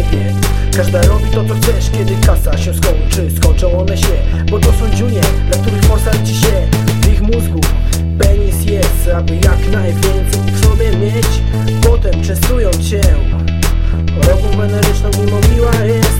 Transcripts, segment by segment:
siebie. Każda robi to co chcesz, kiedy kasa się skończy. Skończą one się, bo to są dziunie Dla których morsa się. W ich mózgu Penis jest, aby jak najwięcej w sobie mieć. Potem częstują cię Rogą weneryczną mimo miła jest.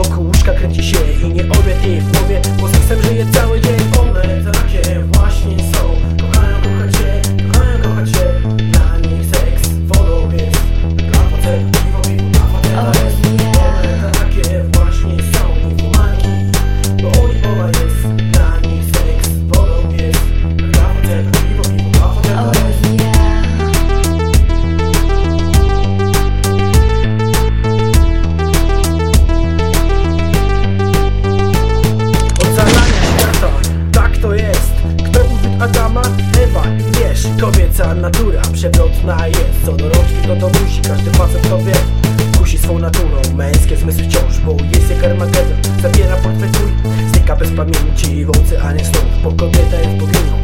Kobieca natura przewrotna jest. Co do rączki to to musi, każdy facet to wie. Kusi swą naturą, męskie zmysły wciąż Bo jest jak Armagedon, zabiera portfel twój Znika bez pamięci w oceanie snów Bo kobieta jest boginią